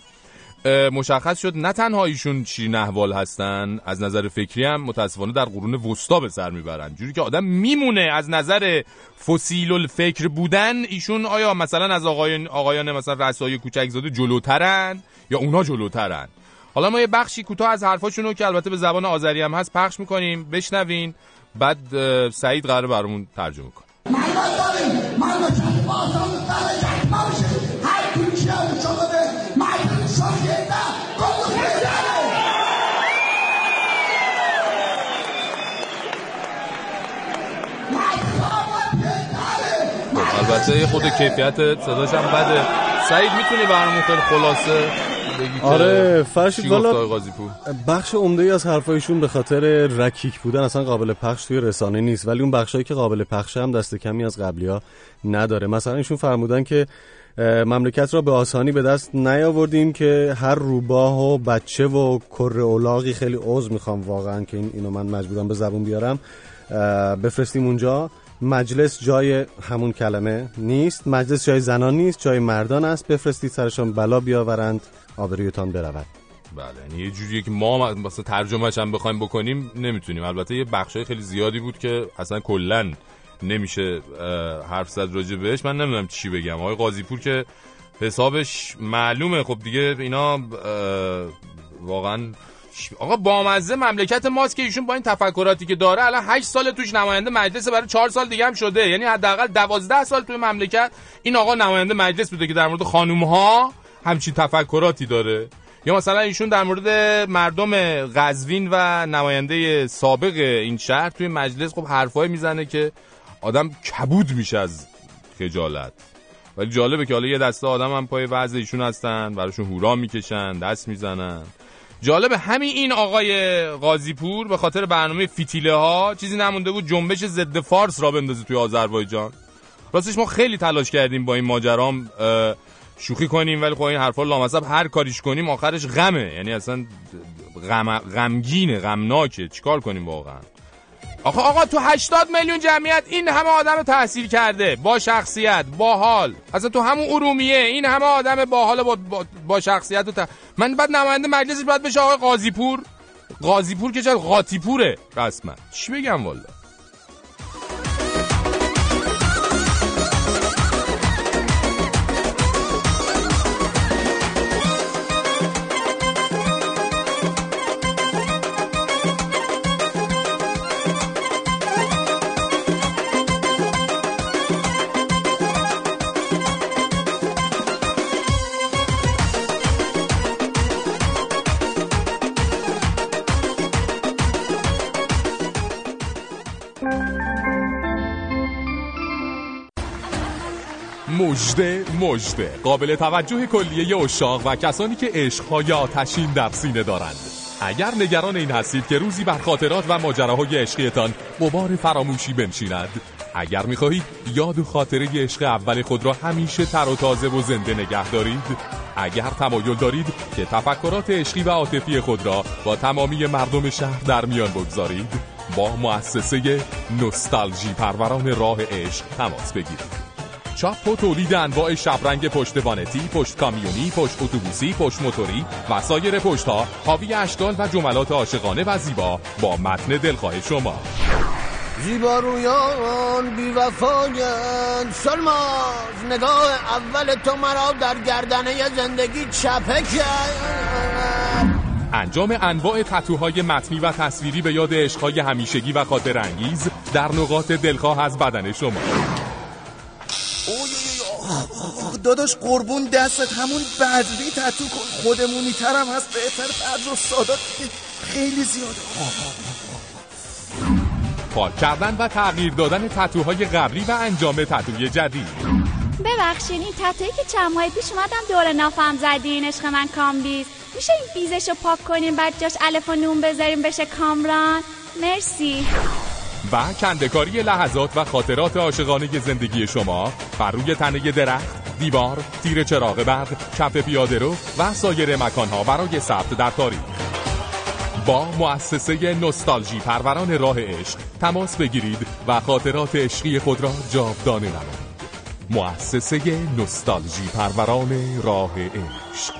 مشخص شد نه تنها ایشون شیرین احوال هستن از نظر فکری هم متاسفانه در قرون وسطا به سر می‌برن. جوری که آدم میمونه از نظر فسیل الفکر بودن ایشون آیا مثلا از آقایان, آقایان مثلا رسای کوچک زاده جلوترن یا اونا جلوترن؟ حالا ما یه بخشی کوتاه از حرفاشون رو که البته به زبان آذری هم هست پخش می‌کنیم بشنوین بعد سعید قرار برامون ترجمه کنه. البته خود کیفیت صداش هم بده. سعید می‌تونی برامون خیلی خلاصه بگی آره فرشید والا بخش عمده ای از حرفایشون به خاطر رکیک بودن اصلا قابل پخش توی رسانه نیست ولی اون بخشایی که قابل پخش هم دست کمی از قبلی ها نداره. مثلا ایشون فرمودن که مملکت را به آسانی به دست نیاوردیم که هر روباه و بچه و کر اولاغی خیلی عوض می‌خوام واقعا که این اینو من مجبورم به زبون بیارم. بفرستیم اونجا. مجلس جای همون کلمه نیست مجلس جای زنان نیست جای مردان است. بفرستید سرشان بلا بیاورند آبرویتان برود. بله یعنی یه جوریه که ما مثلا ترجمهش هم بخوایم بکنیم نمی‌تونیم. البته یه بخشای خیلی زیادی بود که اصلا کلا نمیشه حرف زد راجع بهش. من نمی‌دونم چی بگم. آقای قاضیپور که حسابش معلومه. خب دیگه اینا واقعا آقا بامزه مملکت ماست که ایشون با این تفکراتی که داره الان 8 سال توش نماینده مجلس برای 4 سال دیگه هم شده. یعنی حداقل 12 سال توی مملکت این آقا نماینده مجلس بوده که در مورد خانوم ها همچین تفکراتی داره. یا مثلا ایشون در مورد مردم قزوین و نماینده سابق این شهر توی مجلس خب حرفایی می‌زنه که آدم کبود میشه از خجالت. ولی جالبه که حالا یه دسته آدم هم پای وضع ایشون هستن براشون هورا می‌کشن دست می‌زنن. جالب همین این آقای قاضیپور به خاطر برنامه فیتیله ها چیزی نمونده بود جنبش ضد فارس را بندازه توی آذربایجان. راستش ما خیلی تلاش کردیم با این ماجرام شوخی کنیم ولی خب این حرفا لامصب هر کاریش کنیم آخرش غمه. یعنی اصلا غم غمگینه غمناکه. چیکار کنیم واقعا؟ آقا آقا تو 80 میلیون جمعیت این همه آدم تحصیل کرده. با شخصیت با حال. اصلا تو همون ارومیه این همه آدم با حال با, با, شخصیت و من بعد نماینده مجلسش باید بشه آقای قاضیپور قاضیپور که چه قاطیپوره رسما چی بگم والا مجده مجده قابل توجه کلیه اشاق و کسانی که عشقهای آتشین در سینه دارند. اگر نگران این هستید که روزی بر خاطرات و ماجراهای عشقیتان غبار فراموشی بنشیند اگر می‌خواهید یاد و خاطره عشق اول خود را همیشه تر و تازه و زنده نگه دارید اگر تمایل دارید که تفکرات عشقی و عاطفی خود را با تمامی مردم شهر در میان بگذارید با مؤسسه نوستالژی پروران راه عشق تماس بگیرید. چاپ و تولید انواع شبرنگ پشت وانتی، پشت کامیونی، پشت اتوبوسی، پشت موتوری و سایر پشت ها حاوی اشکال و جملات عاشقانه و زیبا با متن دلخواه شما. زیبا رویان بی وفاین سلماز نگاه اول تو مرا در گردنه زندگی چپه کرد. انجام انواع تتوهای متنی و تصویری به یاد عشقهای همیشگی و خاطر انگیز در نقاط دلخواه از بدن شما. داداش قربون دستت همون بدری تتو کن خودمونی ترم هست بهتر بدر و سادات خیلی زیاده پاک کردن و تغییر دادن تتوهای قبلی و انجام تتوی جدید ببخشین این تتویی که چند ماه پیش اومدم دور نافم زدین عشق من کامبیز میشه این بیزش رو پاک کنیم بعد جاش الف و نون بذاریم بشه کامران مرسی و کندکاری لحظات و خاطرات عاشقانه زندگی شما بر روی تنه درخت، دیوار، تیر چراغ برق، کف پیاده رو و سایر مکانها برای ثبت در تاریخ. با مؤسسه نوستالژی پروران راه عشق تماس بگیرید و خاطرات عشقی خود را جاودانه نمایید. مؤسسه نوستالژی پروران راه عشق.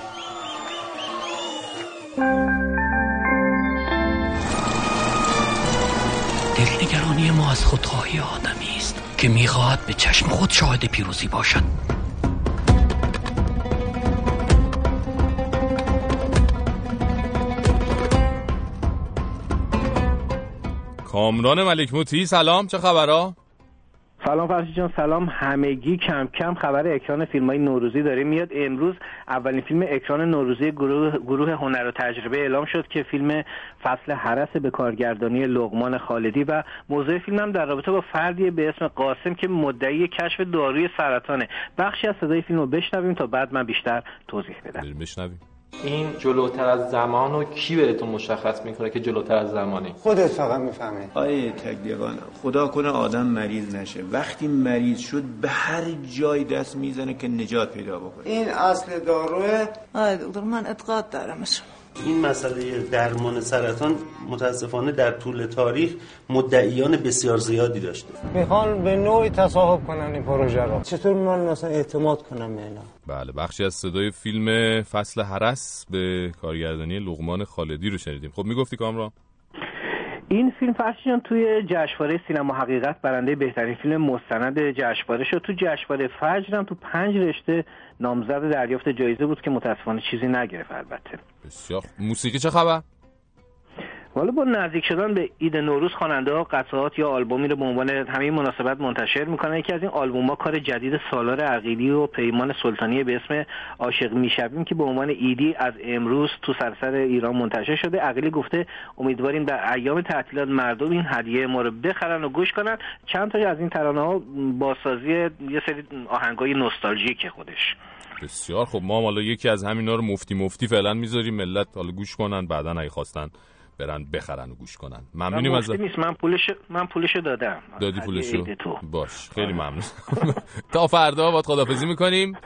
دلنگرانی ما از خودخواهی آدمی است که می‌خواهد به چشم خود شاهد پیروزی باشد. کامران ملک موتی سلام چه خبرها؟ سلام فرشی جان سلام همگی. کم کم خبر اکران فیلم های نوروزی داره میاد امروز اولین فیلم اکران نوروزی گروه, گروه هنر و تجربه اعلام شد که فیلم فصل حرس به کارگردانی لغمان خالدی و موضوع فیلم هم در رابطه با فردی به اسم قاسم که مدعی کشف داروی سرطانه. بخشی از صدای فیلم رو بشنویم تا بعد من بیشتر توضیح بدم. بشنویم. این جلوتر از زمان و کی بهتون مشخص می‌کنه که جلوتر از زمانی خودت فقط می‌فهمی آیه تکدیوان خدا کنه آدم مریض نشه. وقتی مریض شد به هر جای دست می‌زنه که نجات پیدا بکنه. این اصل داروه. آره دکتر من اعتقاد دارم شما. این مسئله درمان سرطان متاسفانه در طول تاریخ مدعیان بسیار زیادی داشته. می‌خوان به نوعی تصاحب کنن این پروژه رو. چطور من مثلا اعتماد کنم به اینا؟ بله بخشی از صدای فیلم فصل حرس به کارگردانی لغمان خالدی رو شنیدیم. خب می‌گفتی کامران؟ این فیلم فرشیان توی جشنواره سینما حقیقت برنده بهترین فیلم مستند جشنواره شد. تو جشنواره فجر هم تو پنج رشته نامزد دریافت جایزه بود که متاسفانه چیزی نگرفت البته. بسیار موسیقی چه خبر؟ حالا با نزدیک شدن به عید نوروز خواننده ها قطعات یا آلبومی رو به عنوان همین مناسبت منتشر می‌کنن. یکی از این آلبوم ها کار جدید سالار عقیلی و پیمان سلطانی به اسم عاشق می‌شویم که به عنوان ایدی از امروز تو سرسر ایران منتشر شده. عقیلی گفته امیدواریم در ایام تعطیلات مردم این هدیه ما رو بخرن و گوش کنن. چند تا از این ترانه ها بازسازی یه سری آهنگای نوستالژیک خودش. بسیار خب ما حالا یکی از همینا رو مفتی مفتی فعلا می‌ذاریم. ملت حالا گوش کنن بعدا اگه خواستن برن بخرن و گوش کنن. ممنونیم از نیست من پولش من پولشو دادم. دادی پولشو؟ باش خیلی ممنون. تا فردا با خدافظی می‌کنیم.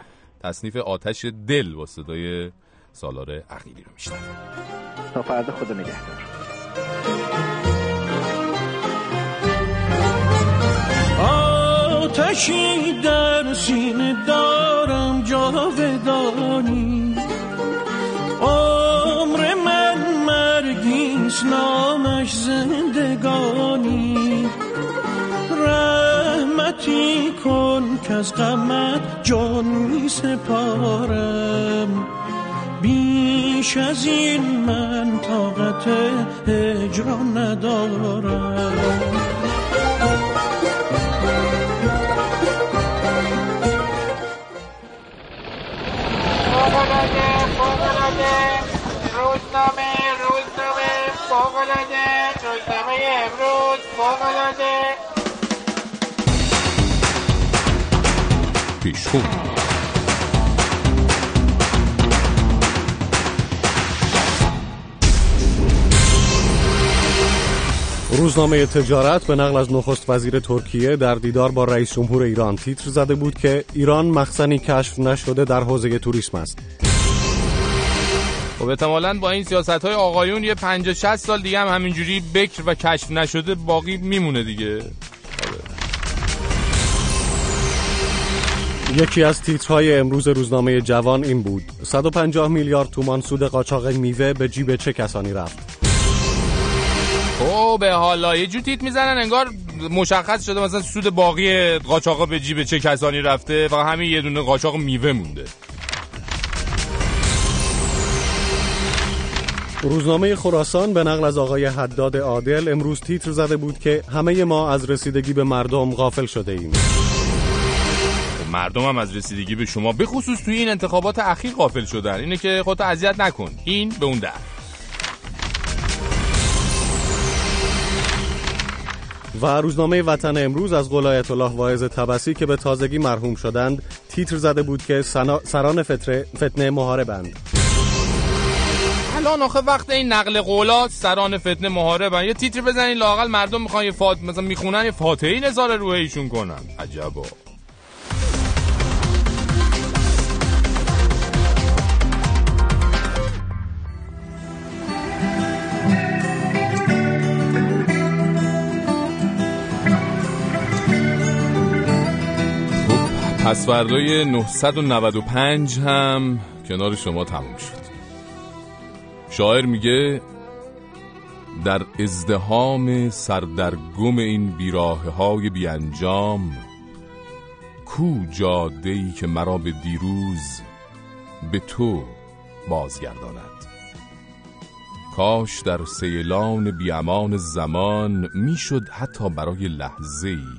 تصنیف آتش دل با صدای سالار عقیلی رو میشنم تا فردا خدا نگهدار. آتشی در سینه دارم جاودانی. نامش زندگانی. رحمتی کن که از غمت جان می سپارم. بیش از این من طاقت هجران ندارم. روزنامه فوقلاده روزنامه امروز روزنامه تجارت به نقل از نخست وزیر ترکیه در دیدار با رئیس جمهور ایران تیتر زده بود که ایران مخزنی کشف نشده در حوزه توریسم است. خب احتمالا با این سیاست های آقایون یه 50 60 سال دیگه هم همینجوری بکر و کشف نشده باقی میمونه دیگه. یکی از تیترهای امروز روزنامه جوان این بود. 150 میلیارد تومان سود قاچاق میوه به جیب چه کسانی رفت؟ او به حالا یه جو تیت می‌زنن انگار مشخص شده مثلا سود باقی قاچاقا به جیب چه کسانی رفته. فقط همین یه دونه قاچاق میوه مونده. روزنامه خراسان به نقل از آقای حداد عادل امروز تیتر زده بود که همه ما از رسیدگی به مردم غافل شده ایم. خب مردم هم از رسیدگی به شما به خصوص توی این انتخابات اخیر غافل شدن. اینه که خودت اذیت نکن. این به اون در و روزنامه وطن امروز از قلایت الله واعظ تبسی که به تازگی مرحوم شدند تیتر زده بود که سران فتره فتنه محاربند. الان آخه وقت این نقل قولات سران فتنه محاربند یه تیتر بزنین لاقل مردم می‌خوان یه فات مثلا می‌خونن یه فاتحه نظاره روی ایشون کنن. عجبا. پس فردای 995 هم کنار شما تموم شد. شاعر میگه در ازدهام سردرگم این بیراه های بیانجام کو جاده که مرا به دیروز به تو بازگرداند. کاش در سیلان بیامان زمان می‌شد حتی برای لحظه ای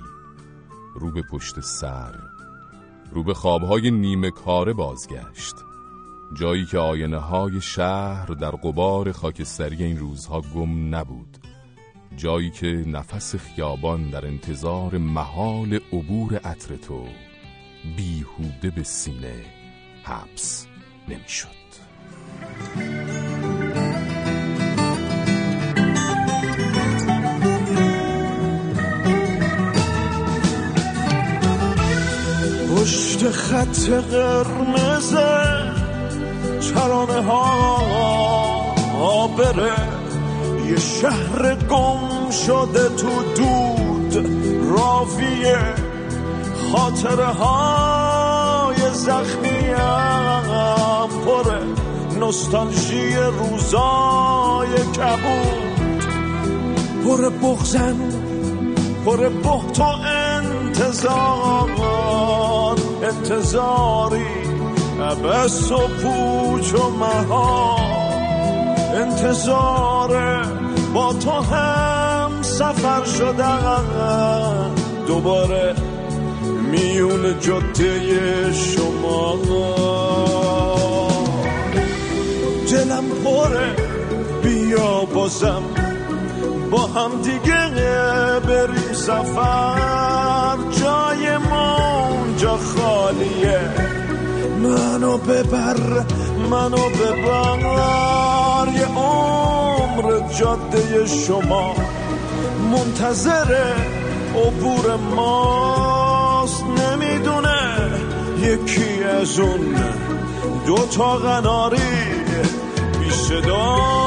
رو به پشت سر رو به خوابهای نیمه کاره بازگشت. جایی که آینه های شهر در قبار خاکستری این روزها گم نبود جایی که نفس خیابان در انتظار محال عبور عطر تو بیهوده به سینه حبس نمی‌شد. پشت خط قرمز چرانه ها بره یه شهر گم شده تو دود راویه. خاطره های زخمی هم پره. نستالژی روزای کبود. پر بغزن پر بحت و انتظار. انتظاری. عبس و پوچ و مها انتظار با تو هم سفر شدن. دوباره میون جده شما دلم پره بیا بازم. با هم دیگه بریم سفر. جای ما اونجا خالیه. منو ببر منو ببر یه عمر جاده شما منتظر عبور ماست نمی‌دونه یکی از اون دو تا قناری بی صدا